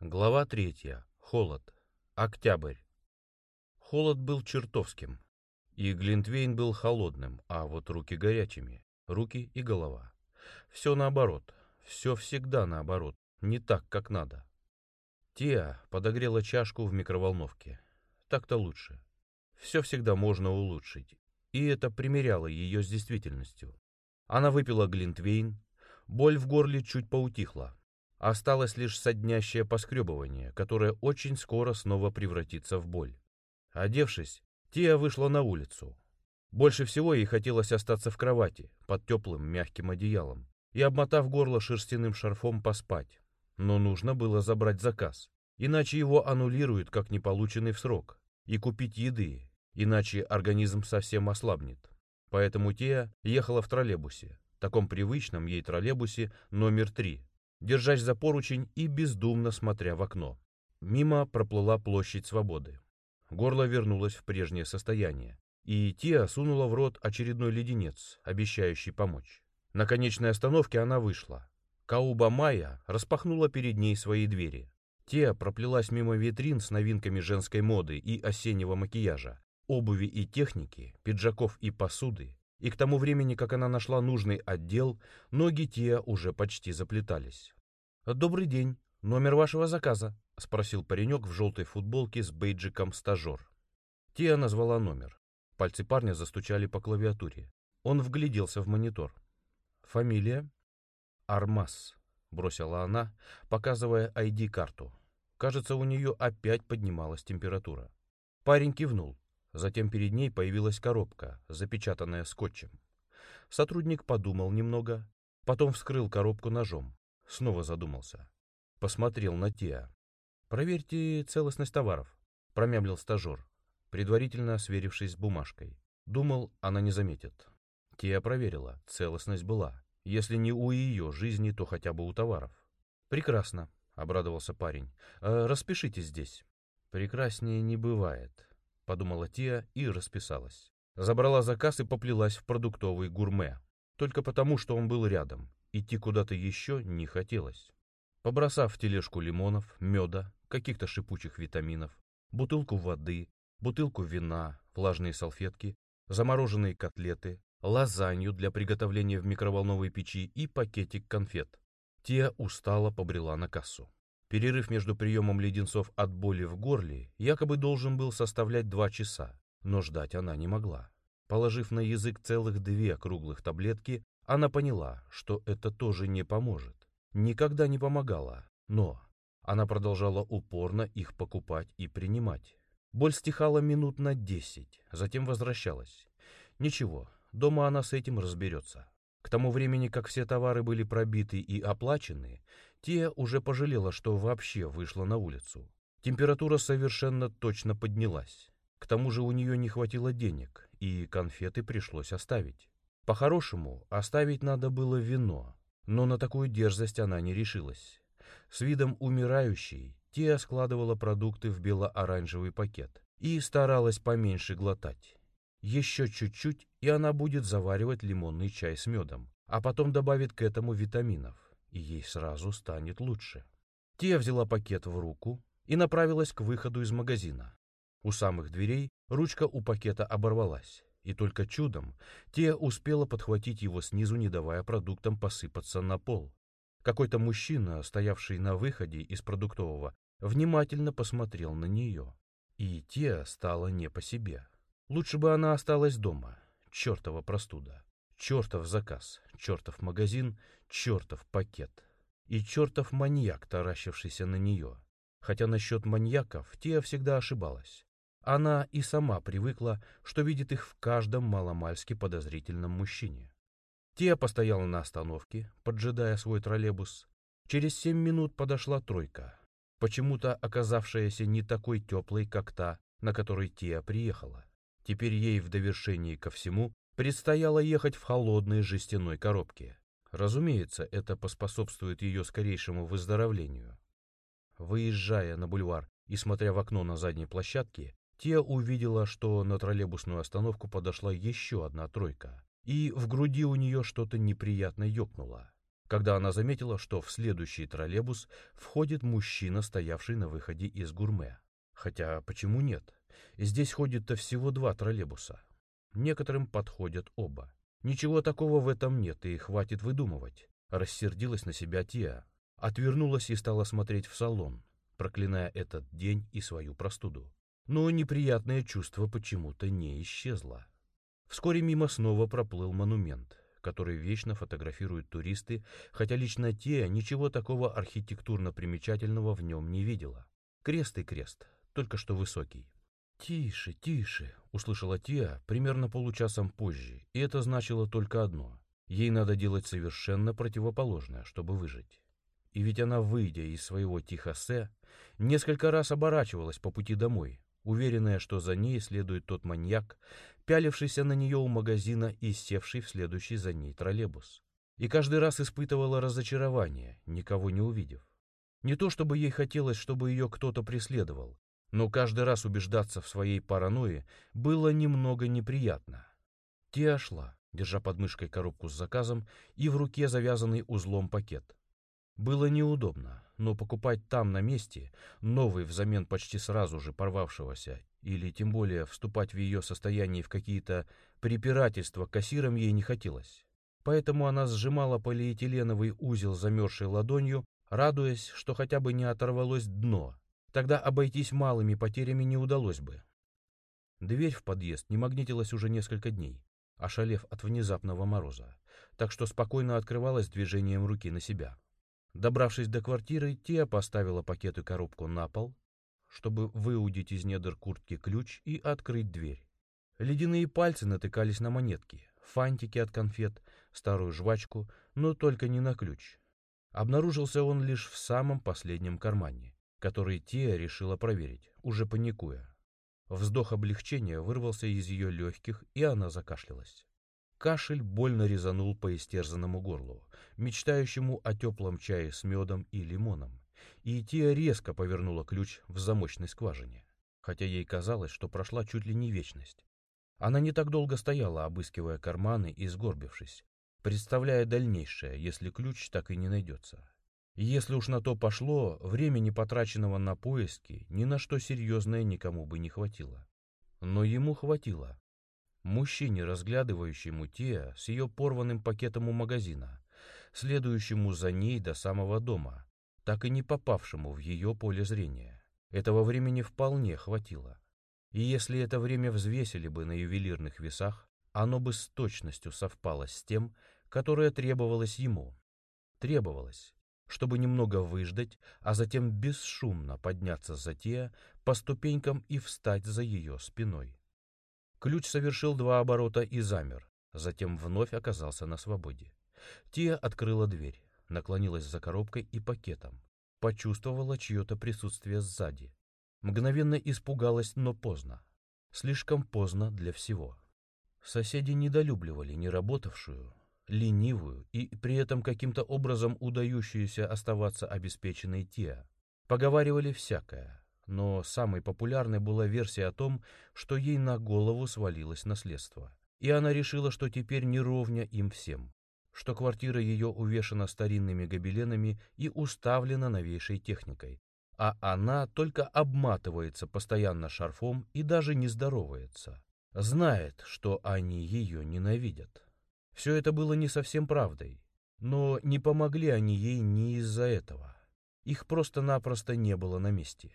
Глава третья. Холод. Октябрь. Холод был чертовским. И Глинтвейн был холодным, а вот руки горячими. Руки и голова. Все наоборот. Все всегда наоборот. Не так, как надо. Тия подогрела чашку в микроволновке. Так-то лучше. Все всегда можно улучшить. И это примеряло ее с действительностью. Она выпила Глинтвейн. Боль в горле чуть поутихла. Осталось лишь соднящее поскребывание, которое очень скоро снова превратится в боль. Одевшись, Тия вышла на улицу. Больше всего ей хотелось остаться в кровати, под теплым мягким одеялом, и, обмотав горло шерстяным шарфом, поспать. Но нужно было забрать заказ, иначе его аннулируют как неполученный в срок, и купить еды, иначе организм совсем ослабнет. Поэтому Тия ехала в троллейбусе, таком привычном ей троллейбусе номер три, держась за поручень и бездумно смотря в окно. Мимо проплыла площадь свободы. Горло вернулось в прежнее состояние, и Тия сунула в рот очередной леденец, обещающий помочь. На конечной остановке она вышла. Кауба Майя распахнула перед ней свои двери. Тия проплелась мимо витрин с новинками женской моды и осеннего макияжа, обуви и техники, пиджаков и посуды, и к тому времени, как она нашла нужный отдел, ноги Тия уже почти заплетались. «Добрый день. Номер вашего заказа?» — спросил паренек в желтой футболке с бейджиком «Стажер». Тия назвала номер. Пальцы парня застучали по клавиатуре. Он вгляделся в монитор. «Фамилия?» «Армас», — бросила она, показывая ID-карту. Кажется, у нее опять поднималась температура. Парень кивнул. Затем перед ней появилась коробка, запечатанная скотчем. Сотрудник подумал немного, потом вскрыл коробку ножом, снова задумался. Посмотрел на Теа. «Проверьте целостность товаров», — промямлил стажер, предварительно сверившись с бумажкой. Думал, она не заметит. Теа проверила, целостность была. Если не у ее жизни, то хотя бы у товаров. «Прекрасно», — обрадовался парень. «Э, «Распишитесь здесь». «Прекраснее не бывает», подумала Тия и расписалась. Забрала заказ и поплелась в продуктовый гурме. Только потому, что он был рядом. Идти куда-то еще не хотелось. Побросав в тележку лимонов, меда, каких-то шипучих витаминов, бутылку воды, бутылку вина, влажные салфетки, замороженные котлеты, лазанью для приготовления в микроволновой печи и пакетик конфет. Тия устало побрела на кассу. Перерыв между приемом леденцов от боли в горле якобы должен был составлять два часа, но ждать она не могла. Положив на язык целых две круглых таблетки, она поняла, что это тоже не поможет. Никогда не помогала, но она продолжала упорно их покупать и принимать. Боль стихала минут на десять, затем возвращалась. Ничего, дома она с этим разберется. К тому времени, как все товары были пробиты и оплачены, Тия уже пожалела, что вообще вышла на улицу. Температура совершенно точно поднялась. К тому же у нее не хватило денег, и конфеты пришлось оставить. По-хорошему, оставить надо было вино, но на такую дерзость она не решилась. С видом умирающей Тия складывала продукты в бело-оранжевый пакет и старалась поменьше глотать. Еще чуть-чуть, и она будет заваривать лимонный чай с медом, а потом добавит к этому витаминов, и ей сразу станет лучше. Тия взяла пакет в руку и направилась к выходу из магазина. У самых дверей ручка у пакета оборвалась, и только чудом Тия успела подхватить его снизу, не давая продуктам посыпаться на пол. Какой-то мужчина, стоявший на выходе из продуктового, внимательно посмотрел на нее, и Тия стала не по себе. Лучше бы она осталась дома. Чертова простуда. Чертов заказ. Чертов магазин. Чертов пакет. И чертов маньяк, таращившийся на нее. Хотя насчет маньяков Тия всегда ошибалась. Она и сама привыкла, что видит их в каждом маломальски подозрительном мужчине. Тия постояла на остановке, поджидая свой троллейбус. Через семь минут подошла тройка, почему-то оказавшаяся не такой теплой, как та, на которой Тия приехала. Теперь ей в довершении ко всему предстояло ехать в холодной жестяной коробке. Разумеется, это поспособствует ее скорейшему выздоровлению. Выезжая на бульвар и смотря в окно на задней площадке, Тия увидела, что на троллейбусную остановку подошла еще одна тройка, и в груди у нее что-то неприятно ёкнуло. когда она заметила, что в следующий троллейбус входит мужчина, стоявший на выходе из гурме. Хотя почему нет? Здесь ходит-то всего два троллейбуса. Некоторым подходят оба. Ничего такого в этом нет, и хватит выдумывать. Рассердилась на себя Тиа. Отвернулась и стала смотреть в салон, проклиная этот день и свою простуду. Но неприятное чувство почему-то не исчезло. Вскоре мимо снова проплыл монумент, который вечно фотографируют туристы, хотя лично те ничего такого архитектурно примечательного в нем не видела. Крест и крест, только что высокий. «Тише, тише!» — услышала Тиа примерно получасом позже, и это значило только одно. Ей надо делать совершенно противоположное, чтобы выжить. И ведь она, выйдя из своего Тихосе, несколько раз оборачивалась по пути домой, уверенная, что за ней следует тот маньяк, пялившийся на нее у магазина и севший в следующий за ней троллейбус. И каждый раз испытывала разочарование, никого не увидев. Не то чтобы ей хотелось, чтобы ее кто-то преследовал, но каждый раз убеждаться в своей паранойи было немного неприятно. Тиа шла, держа под мышкой коробку с заказом и в руке завязанный узлом пакет. Было неудобно, но покупать там на месте, новый взамен почти сразу же порвавшегося, или тем более вступать в ее состояние в какие-то препирательства кассиром ей не хотелось. Поэтому она сжимала полиэтиленовый узел замерзшей ладонью, радуясь, что хотя бы не оторвалось дно, Тогда обойтись малыми потерями не удалось бы. Дверь в подъезд не магнитилась уже несколько дней, ошалев от внезапного мороза, так что спокойно открывалась движением руки на себя. Добравшись до квартиры, Тия поставила пакет и коробку на пол, чтобы выудить из недр куртки ключ и открыть дверь. Ледяные пальцы натыкались на монетки, фантики от конфет, старую жвачку, но только не на ключ. Обнаружился он лишь в самом последнем кармане который Тия решила проверить, уже паникуя. Вздох облегчения вырвался из ее легких, и она закашлялась. Кашель больно резанул по истерзанному горлу, мечтающему о теплом чае с медом и лимоном, и Тия резко повернула ключ в замочной скважине, хотя ей казалось, что прошла чуть ли не вечность. Она не так долго стояла, обыскивая карманы и сгорбившись, представляя дальнейшее, если ключ так и не найдется. Если уж на то пошло, времени, потраченного на поиски, ни на что серьезное никому бы не хватило. Но ему хватило. Мужчине, разглядывающему Теа с ее порванным пакетом у магазина, следующему за ней до самого дома, так и не попавшему в ее поле зрения. Этого времени вполне хватило. И если это время взвесили бы на ювелирных весах, оно бы с точностью совпало с тем, которое требовалось ему. Требовалось, чтобы немного выждать, а затем бесшумно подняться за Теа по ступенькам и встать за ее спиной. Ключ совершил два оборота и замер, затем вновь оказался на свободе. Тия открыла дверь, наклонилась за коробкой и пакетом, почувствовала чье-то присутствие сзади. Мгновенно испугалась, но поздно. Слишком поздно для всего. Соседи недолюбливали неработавшую, ленивую и при этом каким-то образом удающуюся оставаться обеспеченной Тиа. Поговаривали всякое, но самой популярной была версия о том, что ей на голову свалилось наследство. И она решила, что теперь не ровня им всем, что квартира ее увешана старинными гобеленами и уставлена новейшей техникой, а она только обматывается постоянно шарфом и даже не здоровается. Знает, что они ее ненавидят. Все это было не совсем правдой, но не помогли они ей не из-за этого. Их просто-напросто не было на месте.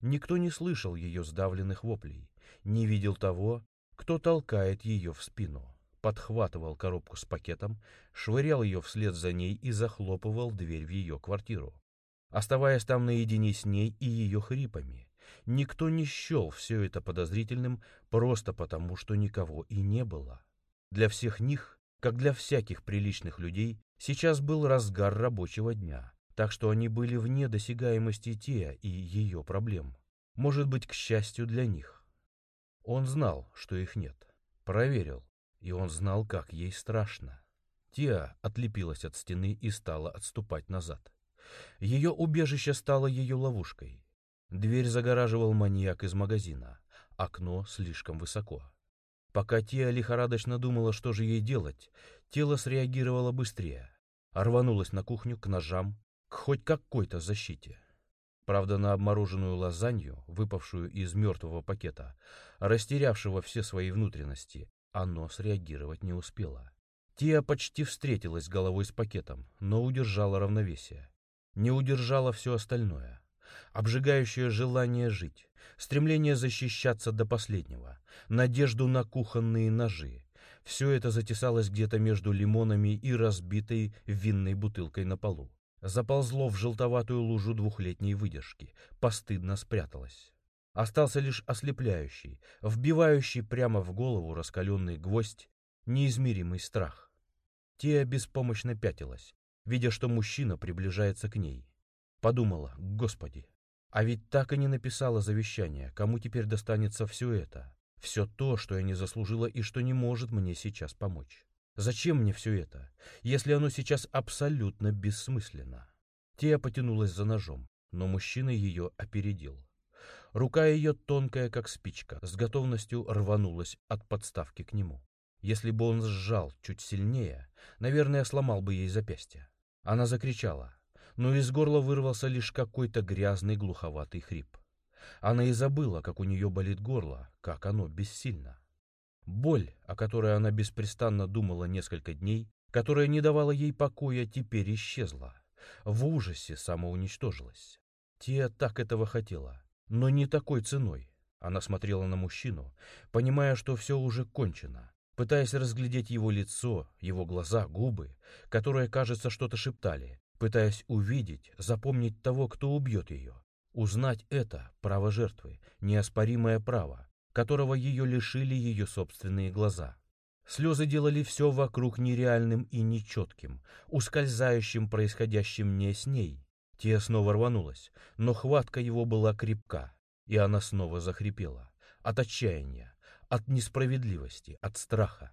Никто не слышал ее сдавленных воплей, не видел того, кто толкает ее в спину, подхватывал коробку с пакетом, швырял ее вслед за ней и захлопывал дверь в ее квартиру. Оставаясь там наедине с ней и ее хрипами, никто не счел все это подозрительным просто потому, что никого и не было. Для всех них как для всяких приличных людей, сейчас был разгар рабочего дня, так что они были вне досягаемости Теа и ее проблем. Может быть, к счастью для них. Он знал, что их нет. Проверил, и он знал, как ей страшно. Теа отлепилась от стены и стала отступать назад. Ее убежище стало ее ловушкой. Дверь загораживал маньяк из магазина, окно слишком высоко. Пока Тия лихорадочно думала, что же ей делать, тело среагировало быстрее. рванулась на кухню к ножам, к хоть какой-то защите. Правда, на обмороженную лазанью, выпавшую из мертвого пакета, растерявшего все свои внутренности, оно среагировать не успело. Тия почти встретилась головой с пакетом, но удержала равновесие. Не удержала все остальное. Обжигающее желание жить, стремление защищаться до последнего, надежду на кухонные ножи. Все это затесалось где-то между лимонами и разбитой винной бутылкой на полу. Заползло в желтоватую лужу двухлетней выдержки, постыдно спряталось. Остался лишь ослепляющий, вбивающий прямо в голову раскаленный гвоздь, неизмеримый страх. Тея беспомощно пятилась, видя, что мужчина приближается к ней. Подумала, господи, а ведь так и не написала завещание, кому теперь достанется все это, все то, что я не заслужила и что не может мне сейчас помочь. Зачем мне все это, если оно сейчас абсолютно бессмысленно? Тея потянулась за ножом, но мужчина ее опередил. Рука ее, тонкая как спичка, с готовностью рванулась от подставки к нему. Если бы он сжал чуть сильнее, наверное, сломал бы ей запястье. Она закричала, но из горла вырвался лишь какой-то грязный глуховатый хрип. Она и забыла, как у нее болит горло, как оно бессильно. Боль, о которой она беспрестанно думала несколько дней, которая не давала ей покоя, теперь исчезла. В ужасе самоуничтожилась. Тия так этого хотела, но не такой ценой. Она смотрела на мужчину, понимая, что все уже кончено, пытаясь разглядеть его лицо, его глаза, губы, которые, кажется, что-то шептали, пытаясь увидеть, запомнить того, кто убьет ее. Узнать это — право жертвы, неоспоримое право, которого ее лишили ее собственные глаза. Слезы делали все вокруг нереальным и нечетким, ускользающим происходящим не с ней, Тия снова рванулась, но хватка его была крепка, и она снова захрипела. От отчаяния, от несправедливости, от страха.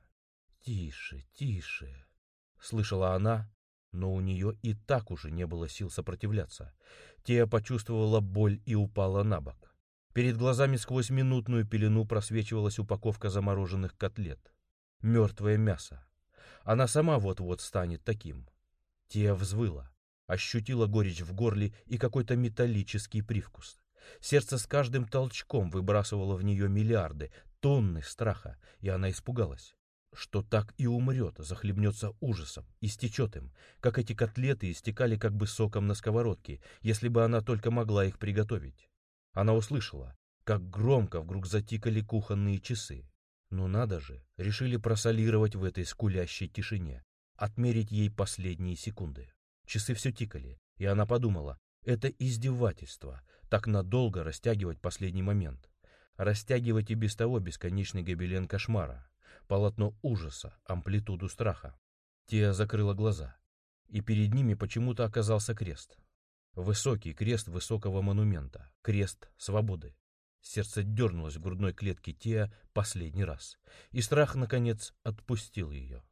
«Тише, тише!» — слышала она, но у нее и так уже не было сил сопротивляться. Тия почувствовала боль и упала на бок. Перед глазами сквозь минутную пелену просвечивалась упаковка замороженных котлет. Мертвое мясо. Она сама вот-вот станет таким. Тия взвыла ощутила горечь в горле и какой-то металлический привкус. Сердце с каждым толчком выбрасывало в нее миллиарды, тонны страха, и она испугалась, что так и умрет, захлебнется ужасом, истечет им, как эти котлеты истекали как бы соком на сковородке, если бы она только могла их приготовить. Она услышала, как громко вдруг затикали кухонные часы. Ну надо же, решили просолировать в этой скулящей тишине, отмерить ей последние секунды. Часы все тикали, и она подумала, это издевательство, так надолго растягивать последний момент. Растягивать и без того бесконечный гобелен кошмара, полотно ужаса, амплитуду страха. Тия закрыла глаза, и перед ними почему-то оказался крест. Высокий крест высокого монумента, крест свободы. Сердце дернулось в грудной клетке Тия последний раз, и страх, наконец, отпустил ее.